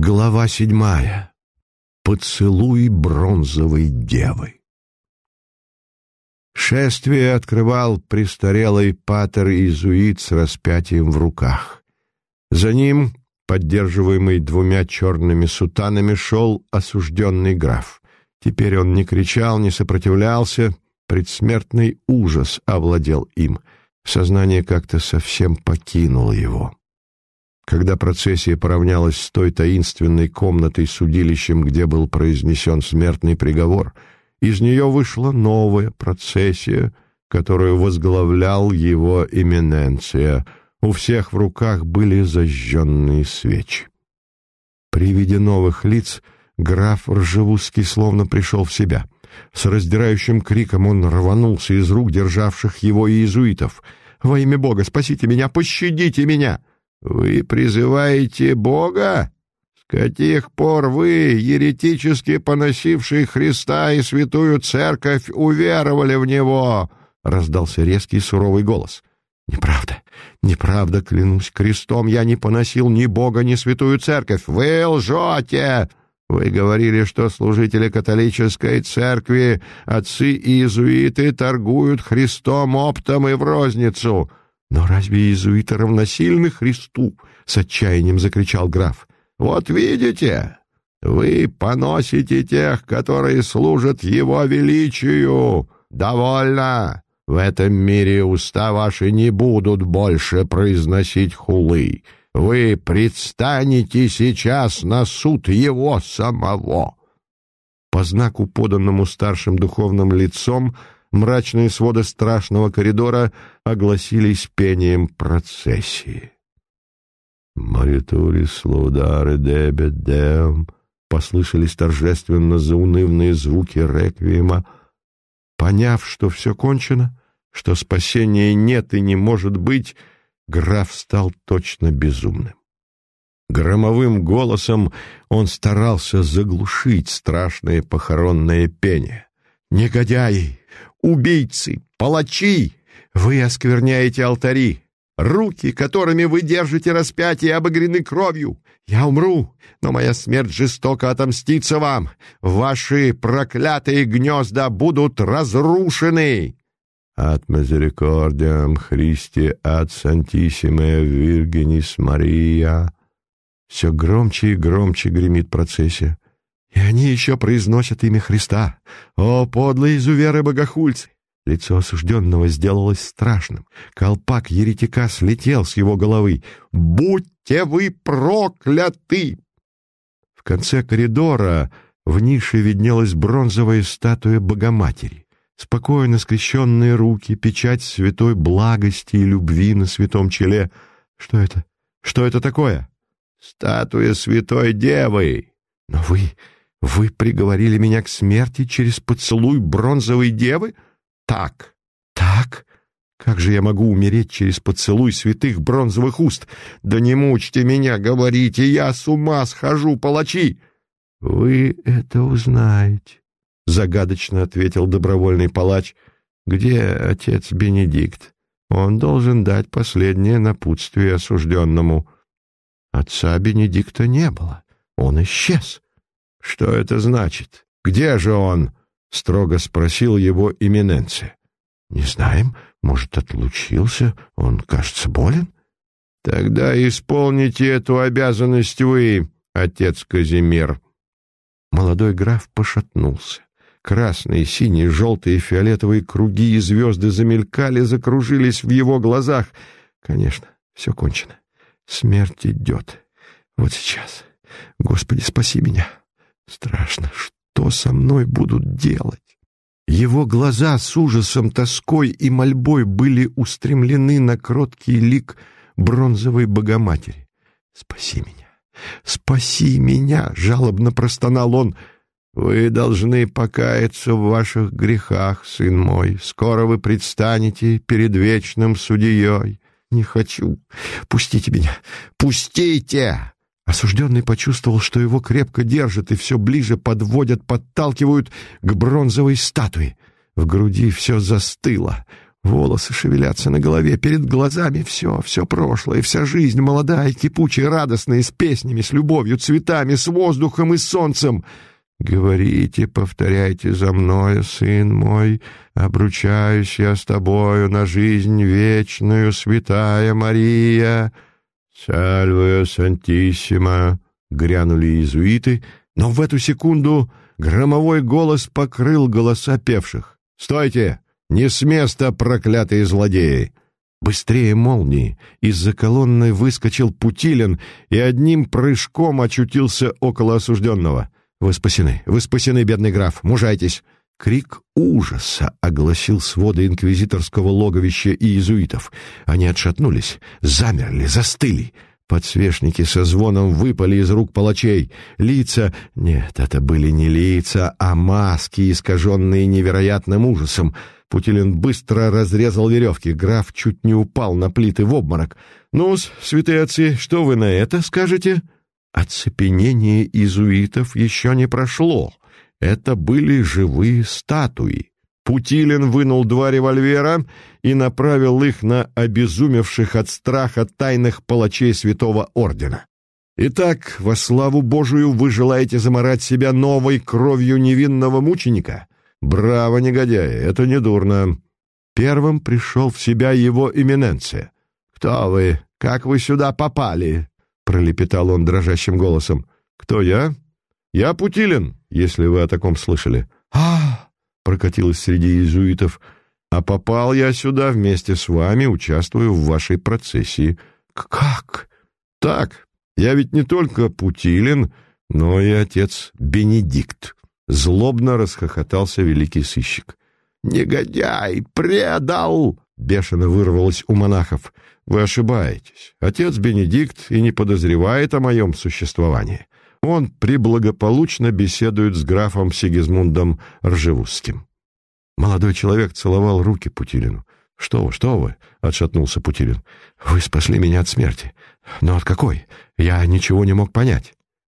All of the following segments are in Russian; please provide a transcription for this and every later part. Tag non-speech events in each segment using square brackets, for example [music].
Глава седьмая. Поцелуй бронзовой девы. Шествие открывал престарелый патер-иезуит с распятием в руках. За ним, поддерживаемый двумя черными сутанами, шел осужденный граф. Теперь он не кричал, не сопротивлялся, предсмертный ужас овладел им. Сознание как-то совсем покинуло его. Когда процессия поравнялась с той таинственной комнатой судилищем, где был произнесен смертный приговор, из нее вышла новая процессия, которую возглавлял его имененция. У всех в руках были зажженные свечи. При виде новых лиц граф Ржевузский словно пришел в себя. С раздирающим криком он рванулся из рук державших его иезуитов. «Во имя Бога, спасите меня, пощадите меня!» Вы призываете Бога? С каких пор вы, еретически поносившие Христа и святую церковь, уверовали в Него? Раздался резкий суровый голос. Неправда, неправда, клянусь крестом, я не поносил ни Бога, ни святую церковь. Вы лжете! Вы говорили, что служители католической церкви, отцы и иезуиты торгуют Христом оптом и в розницу. «Но разве иезуиты равносильны Христу?» — с отчаянием закричал граф. «Вот видите, вы поносите тех, которые служат его величию. Довольно! В этом мире уста ваши не будут больше произносить хулы. Вы предстанете сейчас на суд его самого». По знаку, поданному старшим духовным лицом, мрачные своды страшного коридора огласились пением процессии. «Маритурис лаударе дебет дем» послышались торжественно заунывные звуки реквиема. Поняв, что все кончено, что спасения нет и не может быть, граф стал точно безумным. Громовым голосом он старался заглушить страшное похоронное пение. «Негодяи! Убийцы! Палачи! Вы оскверняете алтари! Руки, которыми вы держите распятие, обогрены кровью! Я умру, но моя смерть жестоко отомстится вам! Ваши проклятые гнезда будут разрушены!» «От мизерикордиам Христи, от Сантисимая Виргенис Мария!» Все громче и громче гремит процессия. И они еще произносят имя Христа. О, подлые изуверы-богохульцы! Лицо осужденного сделалось страшным. Колпак еретика слетел с его головы. «Будьте вы прокляты!» В конце коридора в нише виднелась бронзовая статуя Богоматери. Спокойно скрещенные руки, печать святой благости и любви на святом челе. Что это? Что это такое? «Статуя святой девы!» «Но вы вы приговорили меня к смерти через поцелуй бронзовой девы? Так, так. Как же я могу умереть через поцелуй святых бронзовых уст? Да не мучьте меня, говорите, я с ума схожу, палачи!» «Вы это узнаете», — загадочно ответил добровольный палач. «Где отец Бенедикт? Он должен дать последнее напутствие осужденному». Отца Бенедикта не было, он исчез. «Что это значит? Где же он?» — строго спросил его имененция. «Не знаем. Может, отлучился. Он, кажется, болен?» «Тогда исполните эту обязанность вы, отец Казимир». Молодой граф пошатнулся. Красные, синие, желтые, фиолетовые круги и звезды замелькали, закружились в его глазах. Конечно, все кончено. Смерть идет. Вот сейчас. Господи, спаси меня. Страшно, что со мной будут делать? Его глаза с ужасом, тоской и мольбой были устремлены на кроткий лик бронзовой Богоматери. «Спаси меня! Спаси меня!» — жалобно простонал он. «Вы должны покаяться в ваших грехах, сын мой. Скоро вы предстанете перед вечным судьей. Не хочу. Пустите меня! Пустите!» Осужденный почувствовал, что его крепко держат и все ближе подводят, подталкивают к бронзовой статуе. В груди все застыло. Волосы шевелятся на голове, перед глазами все, все прошлое, вся жизнь молодая, кипучая, радостная, с песнями, с любовью, цветами, с воздухом и солнцем. Говорите, повторяйте за мною, сын мой, обручаюсь я с тобою на жизнь вечную, святая Мария. Сальвуя сантиссима, грянули иезуиты, но в эту секунду громовой голос покрыл голоса певших. «Стойте! Не с места, проклятые злодеи!» Быстрее молнии из-за колонны выскочил Путилин и одним прыжком очутился около осужденного. «Вы спасены! Вы спасены, бедный граф! Мужайтесь!» Крик ужаса огласил своды инквизиторского логовища и иезуитов. Они отшатнулись, замерли, застыли. Подсвечники со звоном выпали из рук палачей. Лица... Нет, это были не лица, а маски, искаженные невероятным ужасом. Путилин быстро разрезал веревки. Граф чуть не упал на плиты в обморок. ну святые отцы, что вы на это скажете?» Оцепенение изуитов еще не прошло. Это были живые статуи. Путилин вынул два револьвера и направил их на обезумевших от страха тайных палачей святого ордена. «Итак, во славу Божию вы желаете заморать себя новой кровью невинного мученика? Браво, негодяи, это недурно!» Первым пришел в себя его имененция. «Кто вы? Как вы сюда попали?» — пролепетал он дрожащим голосом. «Кто я?» «Я Путилин, если вы о таком слышали». «А, прокатилось среди иезуитов. «А попал я сюда вместе с вами, участвую в вашей процессии». «Как?» «Так, я ведь не только Путилин, но и отец Бенедикт». Злобно расхохотался великий сыщик. «Негодяй! Предал!» — бешено вырвалось у монахов. «Вы ошибаетесь. Отец Бенедикт и не подозревает о моем существовании он приблагополучно беседует с графом Сигизмундом Ржевузским. Молодой человек целовал руки Путилину. «Что вы, что вы?» — отшатнулся Путилин. «Вы спасли меня от смерти. Но от какой? Я ничего не мог понять».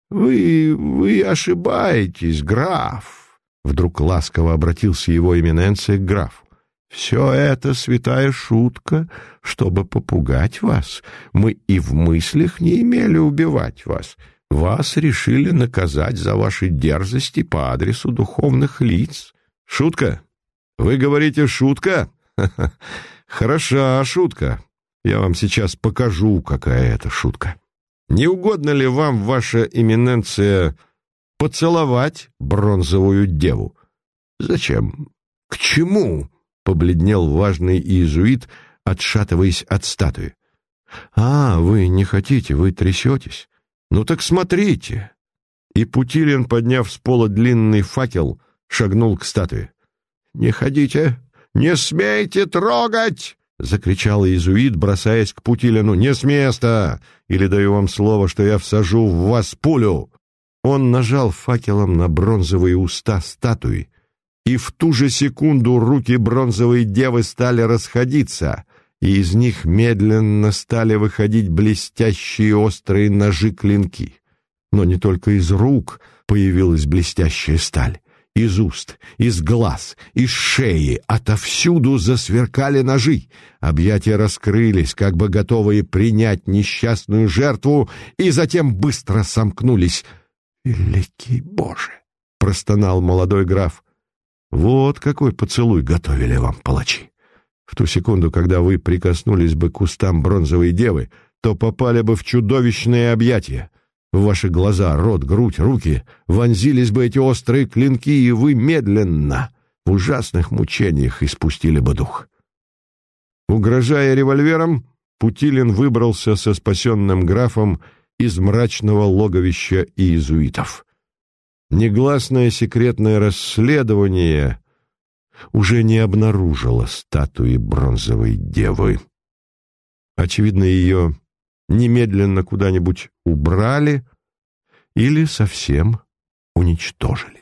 «Вы... вы ошибаетесь, граф!» Вдруг ласково обратился его имененция к графу. «Все это святая шутка, чтобы попугать вас. Мы и в мыслях не имели убивать вас. Вас решили наказать за ваши дерзости по адресу духовных лиц. Шутка? Вы говорите шутка? [laughs] Хороша шутка. Я вам сейчас покажу, какая это шутка. Не угодно ли вам, ваша имененция, поцеловать бронзовую деву? Зачем? К чему? Побледнел важный иезуит, отшатываясь от статуи. А, вы не хотите, вы трясетесь. «Ну так смотрите!» И Путилин, подняв с пола длинный факел, шагнул к статуе. «Не ходите! Не смейте трогать!» — закричал иезуит, бросаясь к Путилину. «Не с места! Или даю вам слово, что я всажу в вас пулю!» Он нажал факелом на бронзовые уста статуи, и в ту же секунду руки бронзовой девы стали расходиться, и из них медленно стали выходить блестящие острые ножи-клинки. Но не только из рук появилась блестящая сталь. Из уст, из глаз, из шеи, отовсюду засверкали ножи. Объятия раскрылись, как бы готовые принять несчастную жертву, и затем быстро сомкнулись. «Великий Боже!» — простонал молодой граф. «Вот какой поцелуй готовили вам палачи!» В ту секунду, когда вы прикоснулись бы к кустам бронзовой девы, то попали бы в чудовищные объятия. В ваши глаза, рот, грудь, руки вонзились бы эти острые клинки, и вы медленно, в ужасных мучениях, испустили бы дух. Угрожая револьвером, Путилин выбрался со спасенным графом из мрачного логовища иезуитов. Негласное секретное расследование уже не обнаружила статуи бронзовой девы. Очевидно, ее немедленно куда-нибудь убрали или совсем уничтожили.